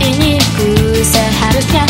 ini ku seharusnya